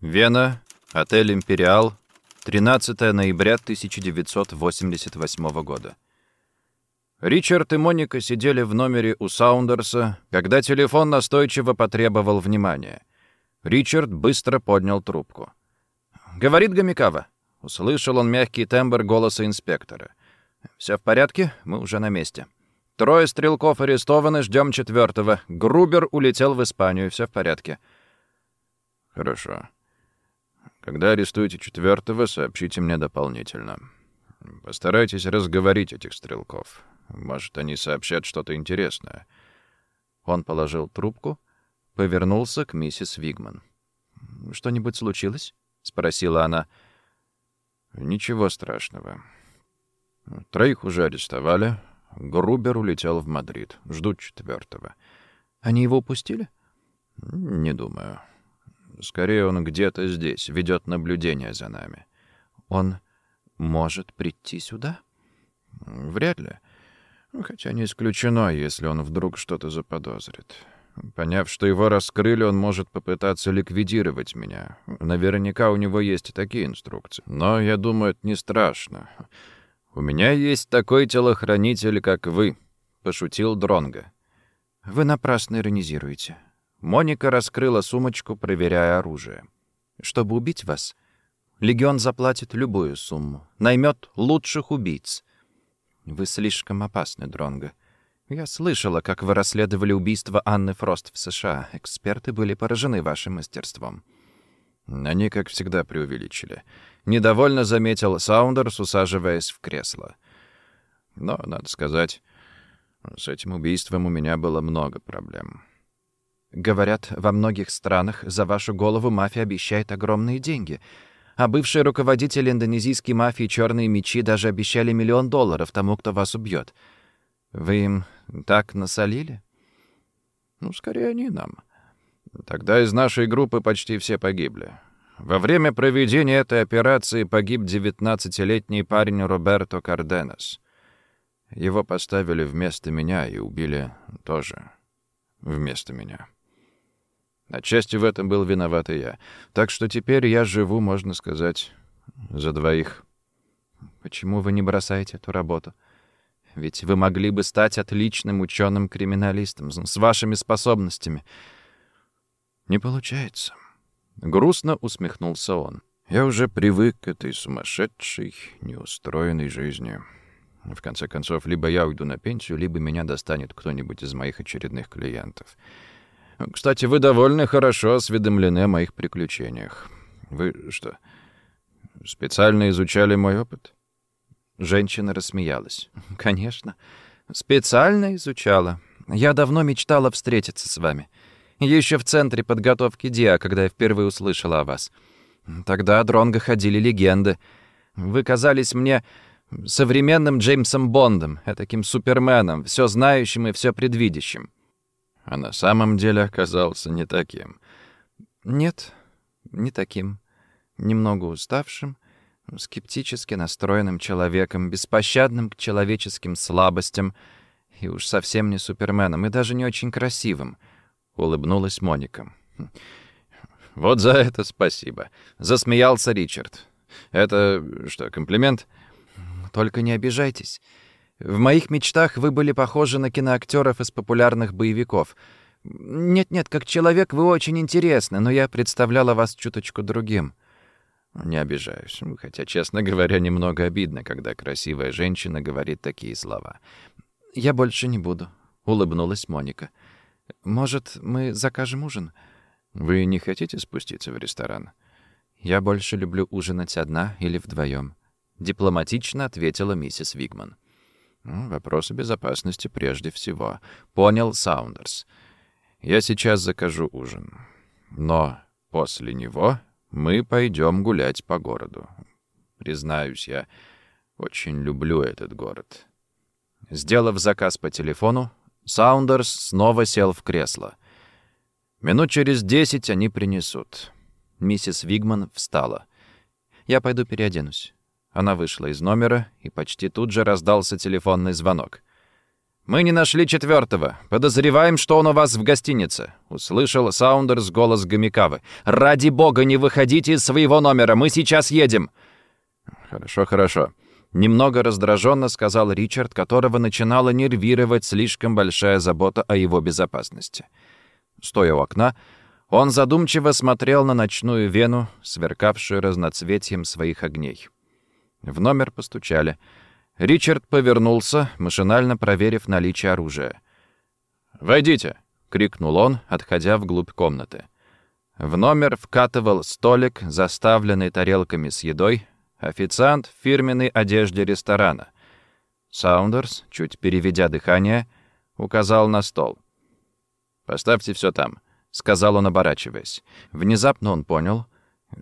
Вена, отель «Империал», 13 ноября 1988 года. Ричард и Моника сидели в номере у Саундерса, когда телефон настойчиво потребовал внимания. Ричард быстро поднял трубку. «Говорит Гомикава», — услышал он мягкий тембр голоса инспектора. «Все в порядке? Мы уже на месте». Трое стрелков арестованы, ждем четвертого. Грубер улетел в Испанию, все в порядке. Хорошо. Когда арестуете четвертого, сообщите мне дополнительно. Постарайтесь разговорить этих стрелков. Может, они сообщат что-то интересное. Он положил трубку, повернулся к миссис Вигман. «Что-нибудь случилось?» — спросила она. «Ничего страшного. Троих уже арестовали. Грубер улетел в Мадрид. Ждут четвертого. Они его упустили? Не думаю. Скорее, он где-то здесь, ведет наблюдение за нами. Он может прийти сюда? Вряд ли. Хотя не исключено, если он вдруг что-то заподозрит. Поняв, что его раскрыли, он может попытаться ликвидировать меня. Наверняка у него есть такие инструкции. Но, я думаю, это не страшно. «У меня есть такой телохранитель, как вы», — пошутил Дронго. «Вы напрасно иронизируете. Моника раскрыла сумочку, проверяя оружие. «Чтобы убить вас, Легион заплатит любую сумму, наймет лучших убийц. Вы слишком опасны, Дронго. Я слышала, как вы расследовали убийство Анны Фрост в США. Эксперты были поражены вашим мастерством». Они, как всегда, преувеличили. Недовольно заметил Саундерс, усаживаясь в кресло. Но, надо сказать, с этим убийством у меня было много проблем. Говорят, во многих странах за вашу голову мафия обещает огромные деньги. А бывшие руководители индонезийской мафии «Черные мечи» даже обещали миллион долларов тому, кто вас убьет. Вы им так насолили? Ну, скорее, они нам. Тогда из нашей группы почти все погибли. Во время проведения этой операции погиб 19-летний парень Роберто Карденес. Его поставили вместо меня и убили тоже вместо меня. Отчасти в этом был виноват и я. Так что теперь я живу, можно сказать, за двоих. Почему вы не бросаете эту работу? Ведь вы могли бы стать отличным ученым-криминалистом с вашими способностями. Не получается. Грустно усмехнулся он. Я уже привык к этой сумасшедшей, неустроенной жизни. В конце концов, либо я уйду на пенсию, либо меня достанет кто-нибудь из моих очередных клиентов. Кстати, вы довольно хорошо осведомлены о моих приключениях. Вы что, специально изучали мой опыт? Женщина рассмеялась. Конечно, специально изучала. Я давно мечтала встретиться с вами. Еще в центре подготовки ДИА, когда я впервые услышала о вас. Тогда о Дронго ходили легенды. Вы казались мне современным Джеймсом Бондом, таким суперменом, все знающим и все предвидящим а на самом деле оказался не таким. Нет, не таким. Немного уставшим, скептически настроенным человеком, беспощадным к человеческим слабостям и уж совсем не суперменом, и даже не очень красивым, — улыбнулась Моника. «Вот за это спасибо», — засмеялся Ричард. «Это что, комплимент?» «Только не обижайтесь. В моих мечтах вы были похожи на киноактеров из популярных боевиков. Нет-нет, как человек вы очень интересны, но я представляла вас чуточку другим». Не обижаюсь, хотя, честно говоря, немного обидно, когда красивая женщина говорит такие слова. «Я больше не буду», — улыбнулась Моника. «Может, мы закажем ужин?» «Вы не хотите спуститься в ресторан?» «Я больше люблю ужинать одна или вдвоем», — дипломатично ответила миссис Вигман. «Вопросы безопасности прежде всего», — понял Саундерс. «Я сейчас закажу ужин. Но после него мы пойдем гулять по городу. Признаюсь, я очень люблю этот город». Сделав заказ по телефону, Саундерс снова сел в кресло. Минут через десять они принесут. Миссис Вигман встала. «Я пойду переоденусь». Она вышла из номера, и почти тут же раздался телефонный звонок. «Мы не нашли четвертого. Подозреваем, что он у вас в гостинице», — услышал Саундерс голос Гомикавы. «Ради бога, не выходите из своего номера, мы сейчас едем». «Хорошо, хорошо», — немного раздраженно сказал Ричард, которого начинала нервировать слишком большая забота о его безопасности. Стоя у окна, он задумчиво смотрел на ночную вену, сверкавшую разноцветием своих огней. В номер постучали — Ричард повернулся, машинально проверив наличие оружия. «Войдите!» — крикнул он, отходя вглубь комнаты. В номер вкатывал столик, заставленный тарелками с едой, официант в фирменной одежде ресторана. Саундерс, чуть переведя дыхание, указал на стол. «Поставьте все там», — сказал он, оборачиваясь. Внезапно он понял,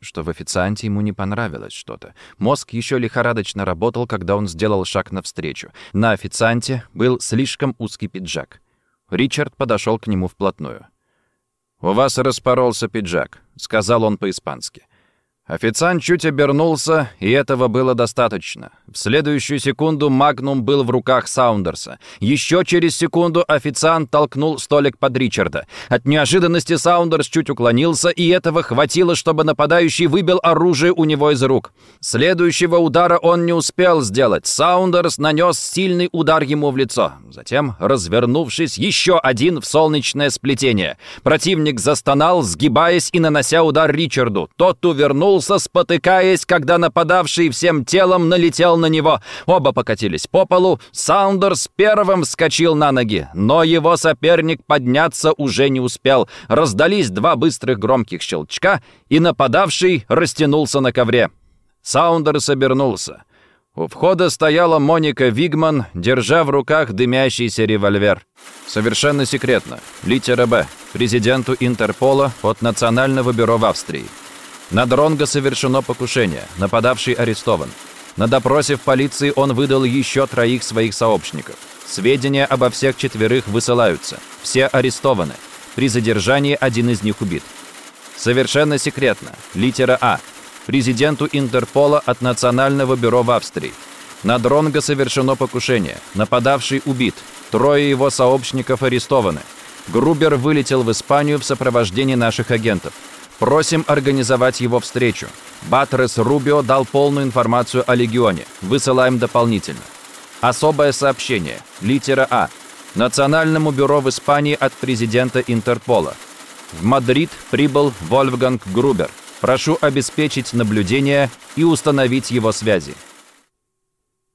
что в официанте ему не понравилось что-то. Мозг еще лихорадочно работал, когда он сделал шаг навстречу. На официанте был слишком узкий пиджак. Ричард подошел к нему вплотную. «У вас распоролся пиджак», — сказал он по-испански. Официант чуть обернулся, и этого было достаточно. В следующую секунду Магнум был в руках Саундерса. Еще через секунду официант толкнул столик под Ричарда. От неожиданности Саундерс чуть уклонился, и этого хватило, чтобы нападающий выбил оружие у него из рук. Следующего удара он не успел сделать. Саундерс нанес сильный удар ему в лицо. Затем, развернувшись, еще один в солнечное сплетение. Противник застонал, сгибаясь и нанося удар Ричарду. Тот увернул крутанулся, спотыкаясь, когда нападавший всем телом налетел на него. Оба покатились по полу. Саундерс первым вскочил на ноги, но его соперник подняться уже не успел. Раздались два быстрых громких щелчка, и нападавший растянулся на ковре. Саундерс обернулся. У входа стояла Моника Вигман, держа в руках дымящийся револьвер. Совершенно секретно. Литера «Б» президенту Интерпола от Национального бюро в Австрии. На Дронга совершено покушение. Нападавший арестован. На допросе в полиции он выдал еще троих своих сообщников. Сведения обо всех четверых высылаются. Все арестованы. При задержании один из них убит. Совершенно секретно. Литера А. Президенту Интерпола от Национального бюро в Австрии. На Дронга совершено покушение. Нападавший убит. Трое его сообщников арестованы. Грубер вылетел в Испанию в сопровождении наших агентов. Просим организовать его встречу. Батрес Рубио дал полную информацию о легионе. Высылаем дополнительно. Особое сообщение. Литера А. Национальному бюро в Испании от президента Интерпола. В Мадрид прибыл Вольфганг Грубер. Прошу обеспечить наблюдение и установить его связи.